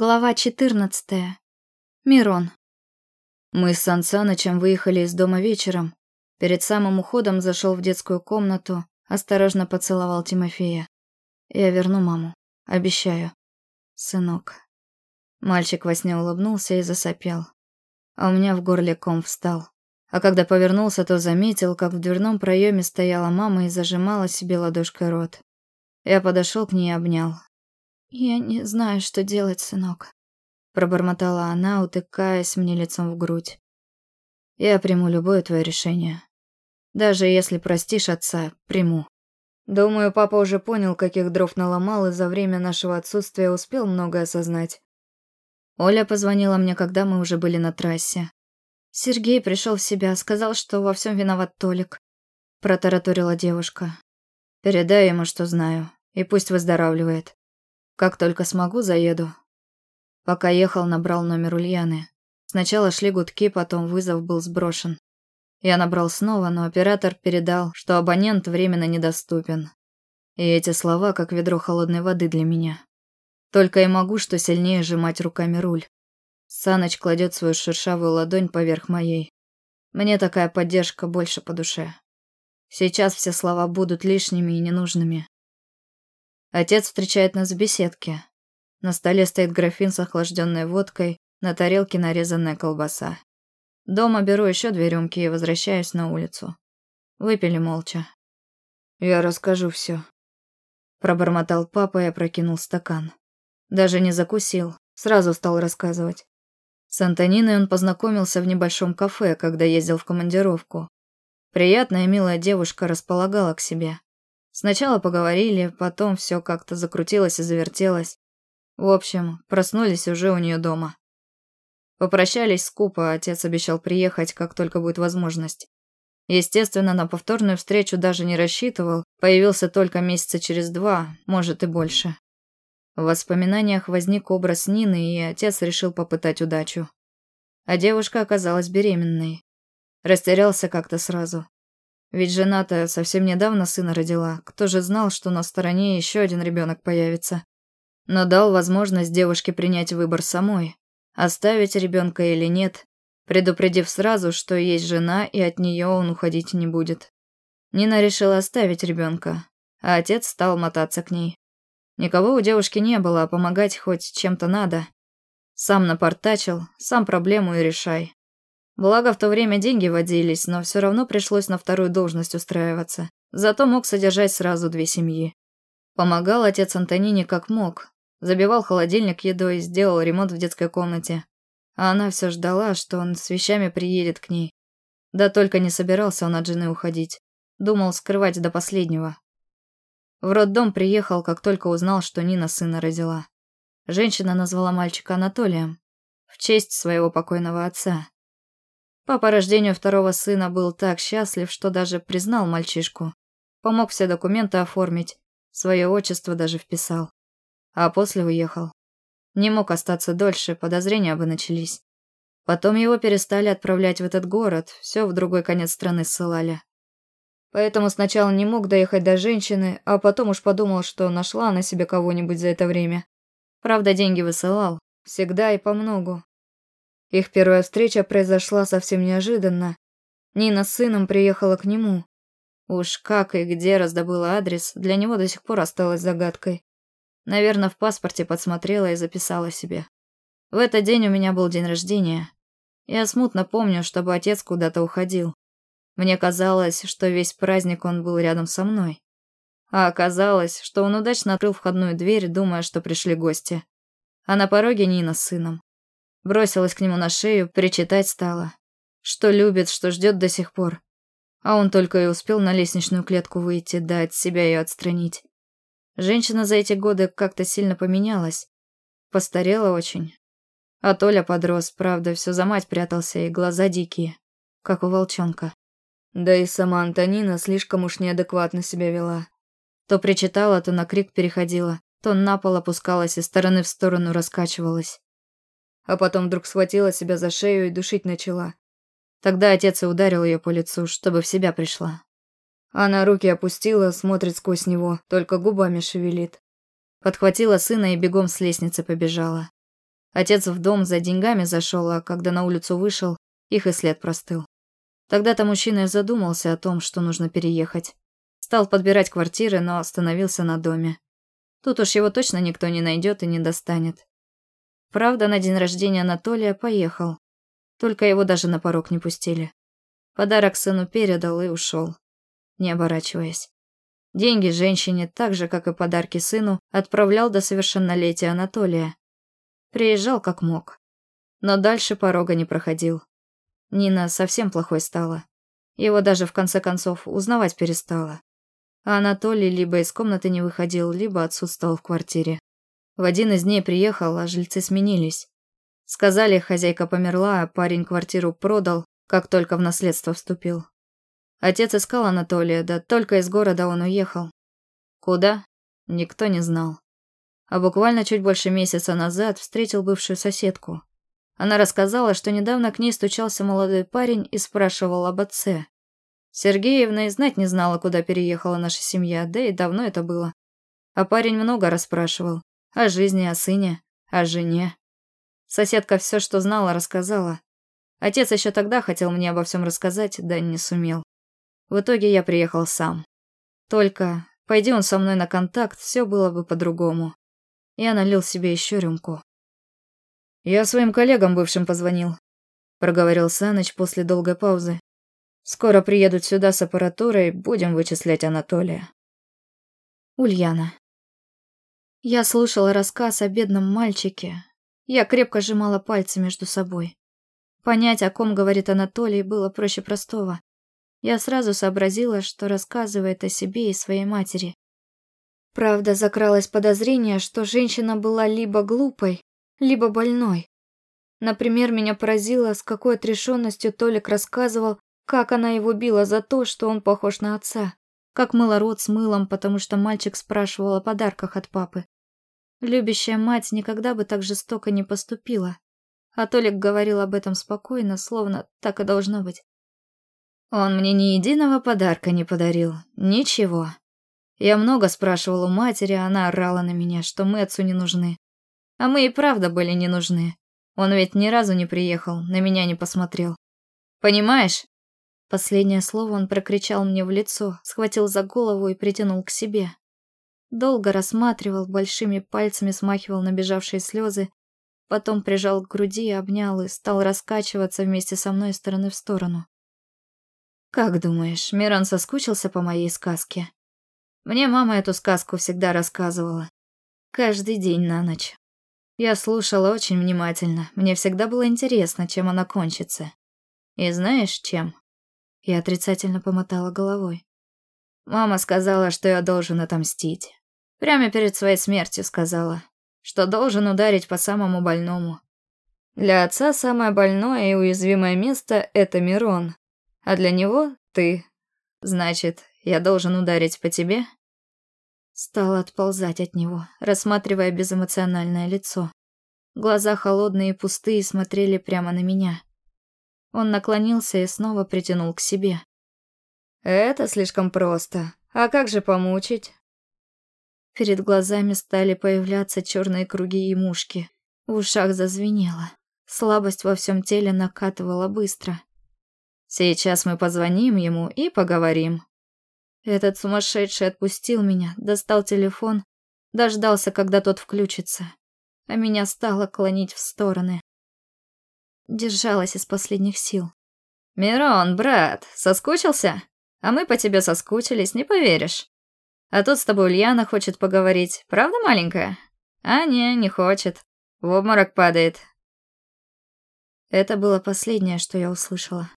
Глава 14. Мирон. Мы с Сан Санычем выехали из дома вечером. Перед самым уходом зашел в детскую комнату, осторожно поцеловал Тимофея. Я верну маму. Обещаю. Сынок. Мальчик во сне улыбнулся и засопел. А у меня в горле ком встал. А когда повернулся, то заметил, как в дверном проеме стояла мама и зажимала себе ладошкой рот. Я подошел к ней и обнял. «Я не знаю, что делать, сынок», — пробормотала она, утыкаясь мне лицом в грудь. «Я приму любое твое решение. Даже если простишь отца, приму. Думаю, папа уже понял, каких дров наломал, и за время нашего отсутствия успел многое осознать. Оля позвонила мне, когда мы уже были на трассе. Сергей пришел в себя, сказал, что во всем виноват Толик. Протараторила девушка. Передай ему, что знаю, и пусть выздоравливает. Как только смогу, заеду. Пока ехал, набрал номер Ульяны. Сначала шли гудки, потом вызов был сброшен. Я набрал снова, но оператор передал, что абонент временно недоступен. И эти слова как ведро холодной воды для меня. Только и могу, что сильнее сжимать руками руль. Саныч кладет свою шершавую ладонь поверх моей. Мне такая поддержка больше по душе. Сейчас все слова будут лишними и ненужными. Отец встречает нас в беседке. На столе стоит графин с охлажденной водкой, на тарелке нарезанная колбаса. Дома беру еще две рюмки и возвращаюсь на улицу. Выпили молча. «Я расскажу все. Пробормотал папа и опрокинул стакан. Даже не закусил, сразу стал рассказывать. С Антониной он познакомился в небольшом кафе, когда ездил в командировку. Приятная милая девушка располагала к себе. Сначала поговорили, потом все как-то закрутилось и завертелось. В общем, проснулись уже у нее дома. Попрощались скупо, отец обещал приехать, как только будет возможность. Естественно, на повторную встречу даже не рассчитывал, появился только месяца через два, может и больше. В воспоминаниях возник образ Нины, и отец решил попытать удачу. А девушка оказалась беременной. Растерялся как-то сразу. Ведь жена-то совсем недавно сына родила. Кто же знал, что на стороне еще один ребенок появится? Но дал возможность девушке принять выбор самой. Оставить ребенка или нет, предупредив сразу, что есть жена, и от нее он уходить не будет. Нина решила оставить ребенка, а отец стал мотаться к ней. Никого у девушки не было, а помогать хоть чем-то надо. Сам напортачил, сам проблему и решай. Благо, в то время деньги водились, но все равно пришлось на вторую должность устраиваться. Зато мог содержать сразу две семьи. Помогал отец Антонине как мог. Забивал холодильник едой, сделал ремонт в детской комнате. А она все ждала, что он с вещами приедет к ней. Да только не собирался он от жены уходить. Думал скрывать до последнего. В роддом приехал, как только узнал, что Нина сына родила. Женщина назвала мальчика Анатолием. В честь своего покойного отца. По рождению второго сына был так счастлив, что даже признал мальчишку. Помог все документы оформить, свое отчество даже вписал. А после уехал. Не мог остаться дольше, подозрения бы начались. Потом его перестали отправлять в этот город, все в другой конец страны ссылали. Поэтому сначала не мог доехать до женщины, а потом уж подумал, что нашла на себе кого-нибудь за это время. Правда, деньги высылал. Всегда и по многу. Их первая встреча произошла совсем неожиданно. Нина с сыном приехала к нему. Уж как и где раздобыла адрес, для него до сих пор осталась загадкой. Наверное, в паспорте подсмотрела и записала себе. В этот день у меня был день рождения. Я смутно помню, чтобы отец куда-то уходил. Мне казалось, что весь праздник он был рядом со мной. А оказалось, что он удачно открыл входную дверь, думая, что пришли гости. А на пороге Нина с сыном. Бросилась к нему на шею, причитать стала. Что любит, что ждет до сих пор. А он только и успел на лестничную клетку выйти, да от себя ее отстранить. Женщина за эти годы как-то сильно поменялась. Постарела очень. А Толя подрос, правда, все за мать прятался, и глаза дикие, как у волчонка. Да и сама Антонина слишком уж неадекватно себя вела. То причитала, то на крик переходила, то на пол опускалась и стороны в сторону раскачивалась а потом вдруг схватила себя за шею и душить начала. Тогда отец и ударил ее по лицу, чтобы в себя пришла. Она руки опустила, смотрит сквозь него, только губами шевелит. Подхватила сына и бегом с лестницы побежала. Отец в дом за деньгами зашел, а когда на улицу вышел, их и след простыл. Тогда-то мужчина задумался о том, что нужно переехать. Стал подбирать квартиры, но остановился на доме. Тут уж его точно никто не найдет и не достанет. Правда, на день рождения Анатолия поехал. Только его даже на порог не пустили. Подарок сыну передал и ушел, не оборачиваясь. Деньги женщине, так же, как и подарки сыну, отправлял до совершеннолетия Анатолия. Приезжал как мог. Но дальше порога не проходил. Нина совсем плохой стала. Его даже в конце концов узнавать перестала. А Анатолий либо из комнаты не выходил, либо отсутствовал в квартире. В один из дней приехал, а жильцы сменились. Сказали, хозяйка померла, а парень квартиру продал, как только в наследство вступил. Отец искал Анатолия, да только из города он уехал. Куда? Никто не знал. А буквально чуть больше месяца назад встретил бывшую соседку. Она рассказала, что недавно к ней стучался молодой парень и спрашивал об отце. Сергеевна и знать не знала, куда переехала наша семья, да и давно это было. А парень много расспрашивал. О жизни, о сыне, о жене. Соседка все, что знала, рассказала. Отец еще тогда хотел мне обо всем рассказать, да не сумел. В итоге я приехал сам. Только, пойди он со мной на контакт, все было бы по-другому. Я налил себе еще рюмку. «Я своим коллегам бывшим позвонил», — проговорил Саныч после долгой паузы. «Скоро приедут сюда с аппаратурой, будем вычислять Анатолия». Ульяна. Я слушала рассказ о бедном мальчике. Я крепко сжимала пальцы между собой. Понять, о ком говорит Анатолий, было проще простого. Я сразу сообразила, что рассказывает о себе и своей матери. Правда, закралось подозрение, что женщина была либо глупой, либо больной. Например, меня поразило, с какой отрешенностью Толик рассказывал, как она его била за то, что он похож на отца, как мыла рот с мылом, потому что мальчик спрашивал о подарках от папы. Любящая мать никогда бы так жестоко не поступила. А Толик говорил об этом спокойно, словно так и должно быть. Он мне ни единого подарка не подарил. Ничего. Я много спрашивал у матери, она орала на меня, что мы отцу не нужны. А мы и правда были не нужны. Он ведь ни разу не приехал, на меня не посмотрел. Понимаешь? Последнее слово он прокричал мне в лицо, схватил за голову и притянул к себе. Долго рассматривал, большими пальцами смахивал набежавшие слезы, потом прижал к груди, обнял и стал раскачиваться вместе со мной из стороны в сторону. Как думаешь, Мирон соскучился по моей сказке? Мне мама эту сказку всегда рассказывала. Каждый день на ночь. Я слушала очень внимательно. Мне всегда было интересно, чем она кончится. И знаешь, чем? Я отрицательно помотала головой. Мама сказала, что я должен отомстить. Прямо перед своей смертью сказала, что должен ударить по самому больному. Для отца самое больное и уязвимое место — это Мирон, а для него ты. Значит, я должен ударить по тебе?» Стала отползать от него, рассматривая безэмоциональное лицо. Глаза холодные и пустые смотрели прямо на меня. Он наклонился и снова притянул к себе. «Это слишком просто. А как же помучить?» Перед глазами стали появляться черные круги и мушки. В ушах зазвенело. Слабость во всем теле накатывала быстро. Сейчас мы позвоним ему и поговорим. Этот сумасшедший отпустил меня, достал телефон, дождался, когда тот включится, а меня стало клонить в стороны. Держалась из последних сил. «Мирон, брат, соскучился? А мы по тебе соскучились, не поверишь. А тут с тобой Ульяна хочет поговорить, правда, маленькая? А не, не хочет. В обморок падает». Это было последнее, что я услышала.